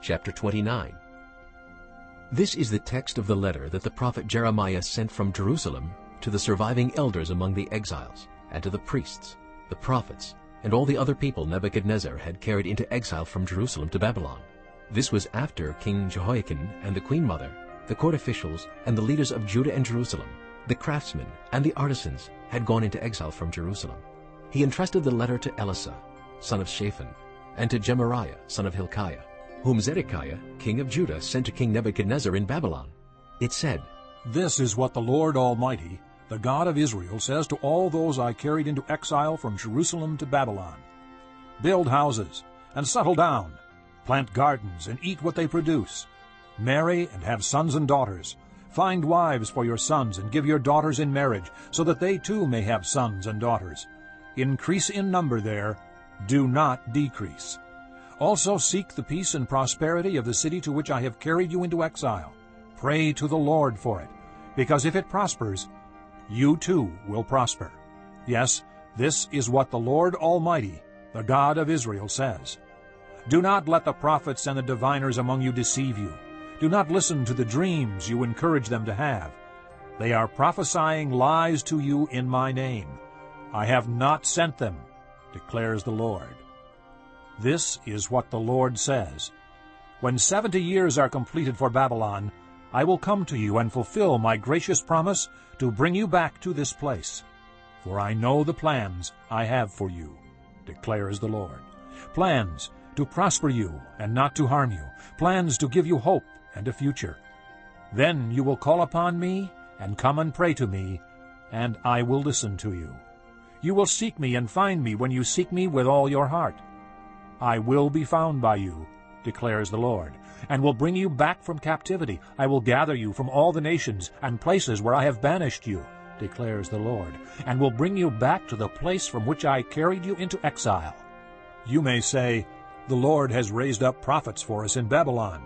chapter 29. This is the text of the letter that the prophet Jeremiah sent from Jerusalem to the surviving elders among the exiles, and to the priests, the prophets, and all the other people Nebuchadnezzar had carried into exile from Jerusalem to Babylon. This was after King Jehoiachin and the queen mother, the court officials, and the leaders of Judah and Jerusalem, the craftsmen and the artisans, had gone into exile from Jerusalem. He entrusted the letter to Elasah, son of Shaphan, and to Gemariah, son of Hilkiah, whom Zedekiah, king of Judah, sent to King Nebuchadnezzar in Babylon. It said, This is what the Lord Almighty, the God of Israel, says to all those I carried into exile from Jerusalem to Babylon. Build houses, and settle down. Plant gardens, and eat what they produce. Marry and have sons and daughters. Find wives for your sons, and give your daughters in marriage, so that they too may have sons and daughters. Increase in number there, do not decrease. Also seek the peace and prosperity of the city to which I have carried you into exile. Pray to the Lord for it, because if it prospers, you too will prosper. Yes, this is what the Lord Almighty, the God of Israel, says. Do not let the prophets and the diviners among you deceive you. Do not listen to the dreams you encourage them to have. They are prophesying lies to you in my name. I have not sent them, declares the Lord. This is what the Lord says. When seventy years are completed for Babylon, I will come to you and fulfill my gracious promise to bring you back to this place. For I know the plans I have for you, declares the Lord. Plans to prosper you and not to harm you, plans to give you hope and a future. Then you will call upon me and come and pray to me, and I will listen to you. You will seek me and find me when you seek me with all your heart. I will be found by you, declares the Lord, and will bring you back from captivity. I will gather you from all the nations and places where I have banished you, declares the Lord, and will bring you back to the place from which I carried you into exile. You may say, The Lord has raised up prophets for us in Babylon.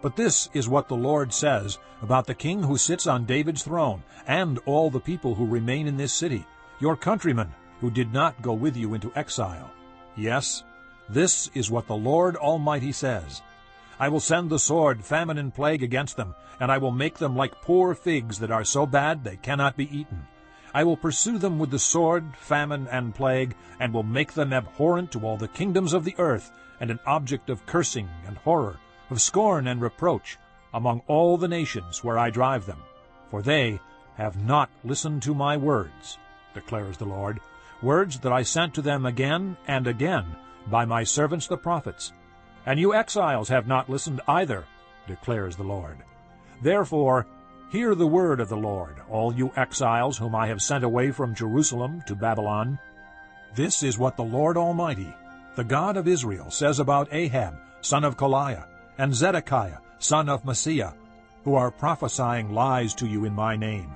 But this is what the Lord says about the king who sits on David's throne, and all the people who remain in this city, your countrymen who did not go with you into exile. Yes, this is what the Lord Almighty says. I will send the sword, famine, and plague against them, and I will make them like poor figs that are so bad they cannot be eaten. I will pursue them with the sword, famine, and plague, and will make them abhorrent to all the kingdoms of the earth, and an object of cursing and horror, of scorn and reproach, among all the nations where I drive them. For they have not listened to my words, declares the Lord, words that I sent to them again and again, by my servants the prophets. And you exiles have not listened either, declares the Lord. Therefore, hear the word of the Lord, all you exiles whom I have sent away from Jerusalem to Babylon. This is what the Lord Almighty, the God of Israel, says about Ahab, son of Kolaiah, and Zedekiah, son of Maaseiah, who are prophesying lies to you in my name.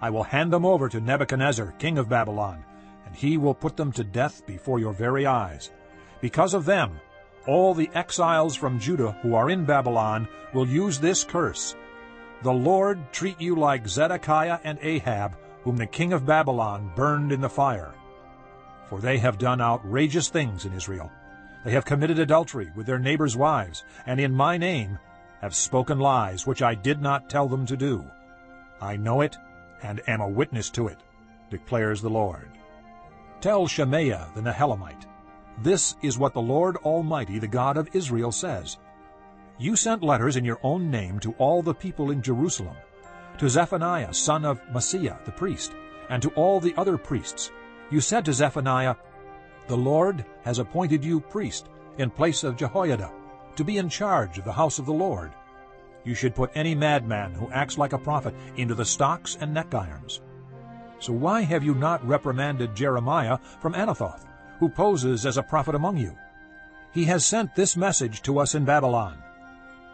I will hand them over to Nebuchadnezzar, king of Babylon, and he will put them to death before your very eyes. Because of them, all the exiles from Judah who are in Babylon will use this curse. The Lord treat you like Zedekiah and Ahab, whom the king of Babylon burned in the fire. For they have done outrageous things in Israel. They have committed adultery with their neighbors' wives, and in my name have spoken lies which I did not tell them to do. I know it and am a witness to it, declares the Lord. Tell Shemaiah the Nehelamite, this is what the Lord Almighty, the God of Israel, says. You sent letters in your own name to all the people in Jerusalem, to Zephaniah son of Maaseiah the priest, and to all the other priests. You said to Zephaniah, The Lord has appointed you priest in place of Jehoiada, to be in charge of the house of the Lord. You should put any madman who acts like a prophet into the stocks and neck irons. So why have you not reprimanded Jeremiah from Anathoth? Who poses as a prophet among you. He has sent this message to us in Babylon.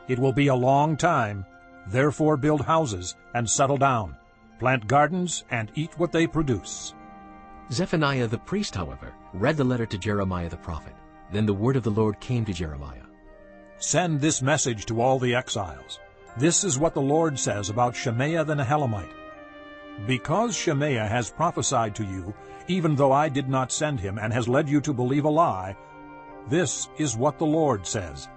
It will be a long time, therefore build houses and settle down, plant gardens and eat what they produce. Zephaniah the priest, however, read the letter to Jeremiah the prophet. Then the word of the Lord came to Jeremiah. Send this message to all the exiles. This is what the Lord says about Shemaiah the Nehelamite. Because Shemaiah has prophesied to you, even though I did not send him, and has led you to believe a lie, this is what the Lord says.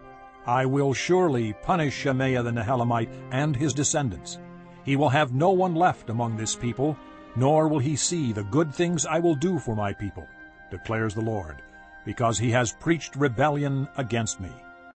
I will surely punish Shemaiah the Nehelamite and his descendants. He will have no one left among this people, nor will he see the good things I will do for my people, declares the Lord, because he has preached rebellion against me.